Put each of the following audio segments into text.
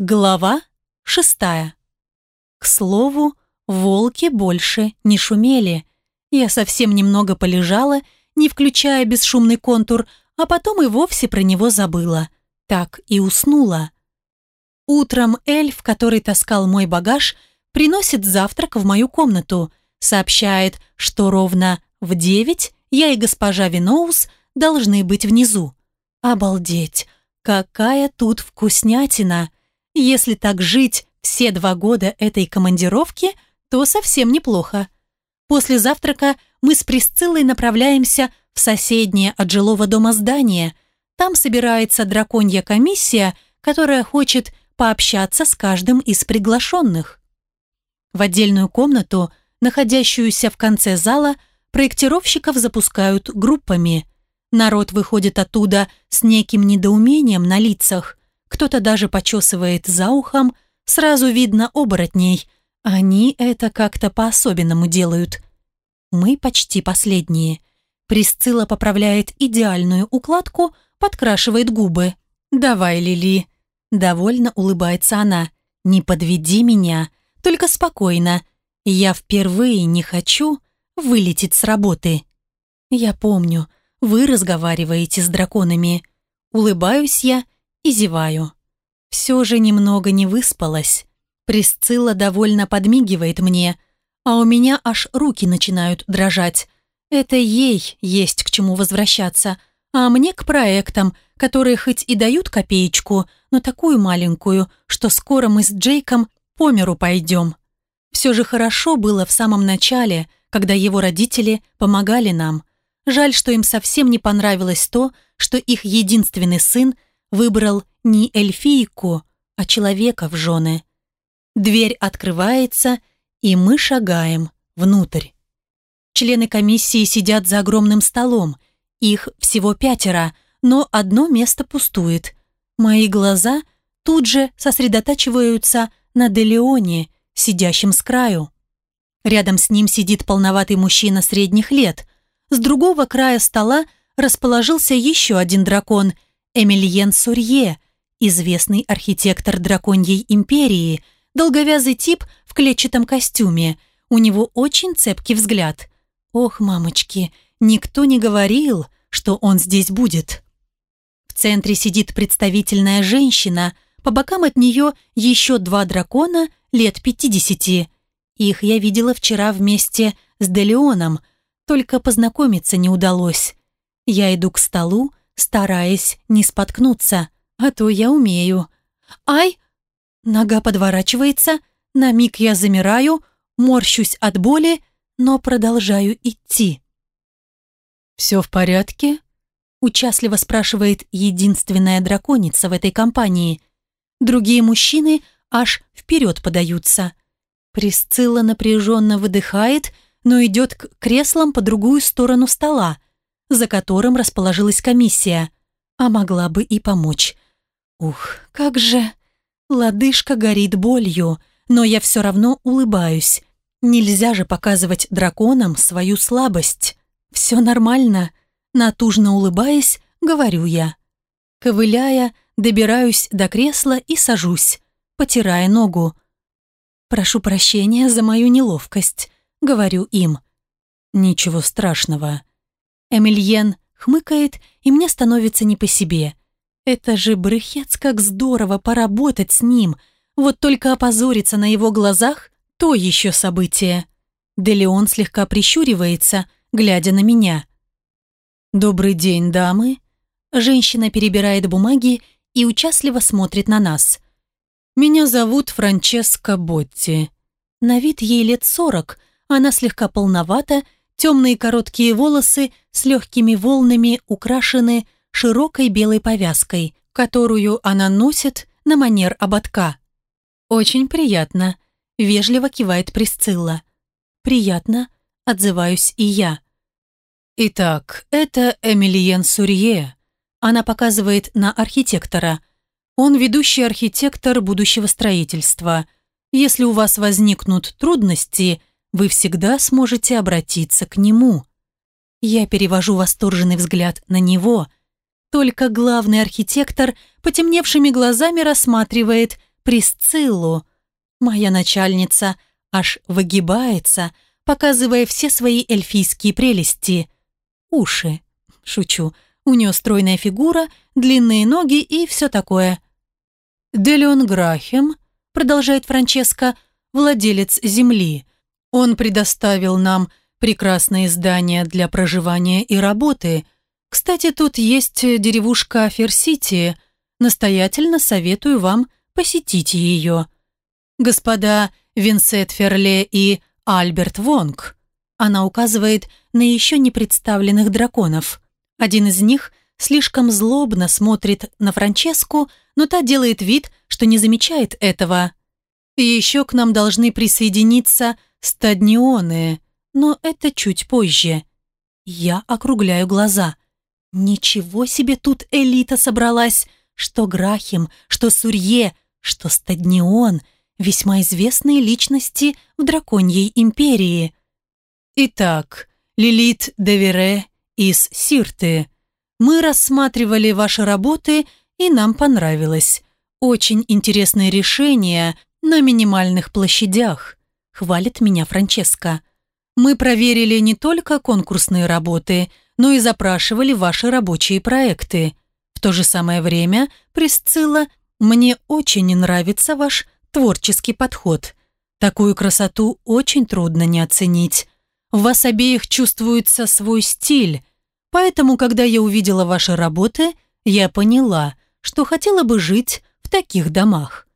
Глава шестая. К слову, волки больше не шумели. Я совсем немного полежала, не включая бесшумный контур, а потом и вовсе про него забыла. Так и уснула. Утром эльф, который таскал мой багаж, приносит завтрак в мою комнату, сообщает, что ровно в девять я и госпожа Виноус должны быть внизу. Обалдеть! Какая тут вкуснятина! Если так жить все два года этой командировки, то совсем неплохо. После завтрака мы с Присциллой направляемся в соседнее от жилого дома здание. Там собирается драконья комиссия, которая хочет пообщаться с каждым из приглашенных. В отдельную комнату, находящуюся в конце зала, проектировщиков запускают группами. Народ выходит оттуда с неким недоумением на лицах – кто-то даже почесывает за ухом, сразу видно оборотней. Они это как-то по-особенному делают. Мы почти последние. Присцилла поправляет идеальную укладку, подкрашивает губы. «Давай, Лили!» Довольно улыбается она. «Не подведи меня, только спокойно. Я впервые не хочу вылететь с работы». «Я помню, вы разговариваете с драконами». Улыбаюсь я и зеваю. Все же немного не выспалась. Присцилла довольно подмигивает мне, а у меня аж руки начинают дрожать. Это ей есть к чему возвращаться, а мне к проектам, которые хоть и дают копеечку, но такую маленькую, что скоро мы с Джейком по миру пойдем. Все же хорошо было в самом начале, когда его родители помогали нам. Жаль, что им совсем не понравилось то, что их единственный сын выбрал не эльфийку, а человека в жены. Дверь открывается, и мы шагаем внутрь. Члены комиссии сидят за огромным столом. Их всего пятеро, но одно место пустует. Мои глаза тут же сосредотачиваются на Делеоне, сидящем с краю. Рядом с ним сидит полноватый мужчина средних лет. С другого края стола расположился еще один дракон – Эмильен Сурье, известный архитектор драконьей империи, долговязый тип в клетчатом костюме. У него очень цепкий взгляд. Ох, мамочки, никто не говорил, что он здесь будет. В центре сидит представительная женщина, по бокам от нее еще два дракона лет 50. Их я видела вчера вместе с Делеоном, только познакомиться не удалось. Я иду к столу, стараясь не споткнуться, а то я умею. Ай! Нога подворачивается, на миг я замираю, морщусь от боли, но продолжаю идти. «Все в порядке?» – участливо спрашивает единственная драконица в этой компании. Другие мужчины аж вперед подаются. Присцилла напряженно выдыхает, но идет к креслам по другую сторону стола за которым расположилась комиссия, а могла бы и помочь. Ух, как же... Лодыжка горит болью, но я все равно улыбаюсь. Нельзя же показывать драконам свою слабость. Все нормально. Натужно улыбаясь, говорю я. Ковыляя, добираюсь до кресла и сажусь, потирая ногу. «Прошу прощения за мою неловкость», — говорю им. «Ничего страшного», Эмильен хмыкает, и мне становится не по себе. Это же брыхец, как здорово поработать с ним. Вот только опозориться на его глазах – то еще событие. Делеон слегка прищуривается, глядя на меня. «Добрый день, дамы!» Женщина перебирает бумаги и участливо смотрит на нас. «Меня зовут Франческа Ботти». На вид ей лет сорок, она слегка полновата Темные короткие волосы с легкими волнами украшены широкой белой повязкой, которую она носит на манер ободка. «Очень приятно», — вежливо кивает Присцилла. «Приятно», — отзываюсь и я. «Итак, это Эмилиен Сурье», — она показывает на архитектора. «Он ведущий архитектор будущего строительства. Если у вас возникнут трудности», — вы всегда сможете обратиться к нему. Я перевожу восторженный взгляд на него. Только главный архитектор потемневшими глазами рассматривает Присциллу. Моя начальница аж выгибается, показывая все свои эльфийские прелести. Уши. Шучу. У нее стройная фигура, длинные ноги и все такое. «Делион Грахем», — продолжает Франческа, — «владелец земли» Он предоставил нам прекрасные здания для проживания и работы. Кстати, тут есть деревушка Ферсити. Настоятельно советую вам посетить ее. Господа Винсет Ферле и Альберт Вонг. Она указывает на еще не представленных драконов. Один из них слишком злобно смотрит на Франческу, но та делает вид, что не замечает этого. И еще к нам должны присоединиться стаднионы, но это чуть позже. Я округляю глаза. Ничего себе тут элита собралась! Что Грахим, что Сурье, что Стаднион, весьма известные личности в Драконьей империи. Итак, Лилит Девере из Сирты. Мы рассматривали ваши работы, и нам понравилось. Очень интересные решения на минимальных площадях хвалит меня Франческа. «Мы проверили не только конкурсные работы, но и запрашивали ваши рабочие проекты. В то же самое время, Присцилла, мне очень нравится ваш творческий подход. Такую красоту очень трудно не оценить. В вас обеих чувствуется свой стиль. Поэтому, когда я увидела ваши работы, я поняла, что хотела бы жить в таких домах.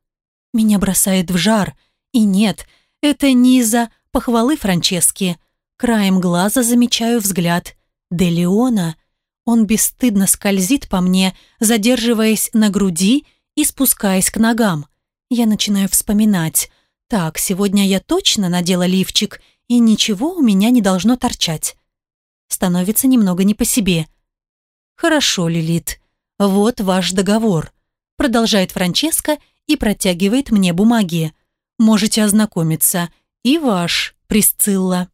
Меня бросает в жар. И нет, «Это Низа!» — похвалы Франчески. Краем глаза замечаю взгляд. «Делеона!» Он бесстыдно скользит по мне, задерживаясь на груди и спускаясь к ногам. Я начинаю вспоминать. «Так, сегодня я точно надела лифчик, и ничего у меня не должно торчать». Становится немного не по себе. «Хорошо, Лилит. Вот ваш договор», — продолжает Франческа и протягивает мне бумаги можете ознакомиться. И ваш, Присцилла».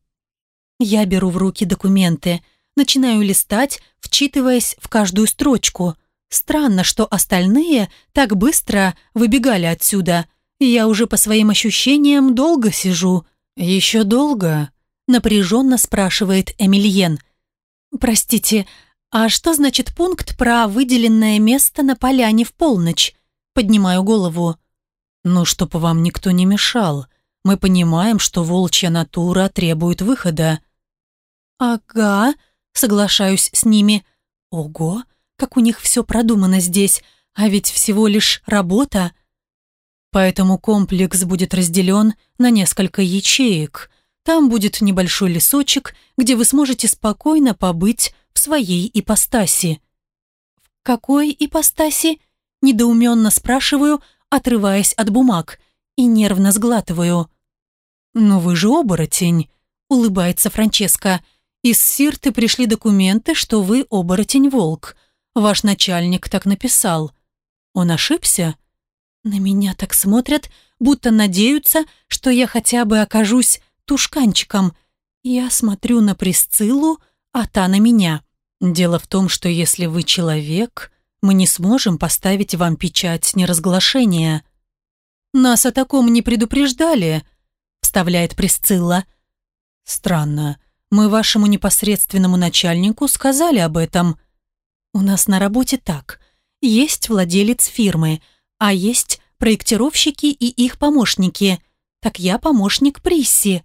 Я беру в руки документы, начинаю листать, вчитываясь в каждую строчку. Странно, что остальные так быстро выбегали отсюда. Я уже по своим ощущениям долго сижу. «Еще долго?» – напряженно спрашивает Эмильен. «Простите, а что значит пункт про выделенное место на поляне в полночь?» Поднимаю голову. Ну, Но чтобы вам никто не мешал. Мы понимаем, что волчья натура требует выхода». «Ага», — соглашаюсь с ними. «Ого, как у них все продумано здесь, а ведь всего лишь работа». Поэтому комплекс будет разделен на несколько ячеек. Там будет небольшой лесочек, где вы сможете спокойно побыть в своей ипостаси. «В какой ипостаси?» – недоуменно спрашиваю, отрываясь от бумаг, и нервно сглатываю. «Но вы же оборотень», — улыбается Франческа. «Из Сирты пришли документы, что вы оборотень-волк. Ваш начальник так написал. Он ошибся?» На меня так смотрят, будто надеются, что я хотя бы окажусь тушканчиком. Я смотрю на Присциллу, а та на меня. Дело в том, что если вы человек, мы не сможем поставить вам печать неразглашения». «Нас о таком не предупреждали», — вставляет Присцилла. «Странно. Мы вашему непосредственному начальнику сказали об этом». «У нас на работе так. Есть владелец фирмы, а есть проектировщики и их помощники. Так я помощник Присси».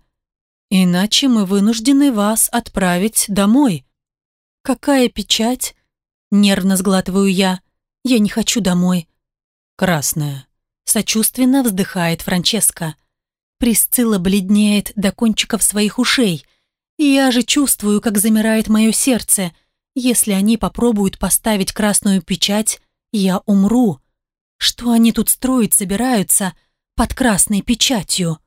«Иначе мы вынуждены вас отправить домой». «Какая печать?» Нервно сглатываю я. Я не хочу домой. Красная. Сочувственно вздыхает Франческа. Присцилла бледнеет до кончиков своих ушей. Я же чувствую, как замирает мое сердце. Если они попробуют поставить красную печать, я умру. Что они тут строить собираются под красной печатью?»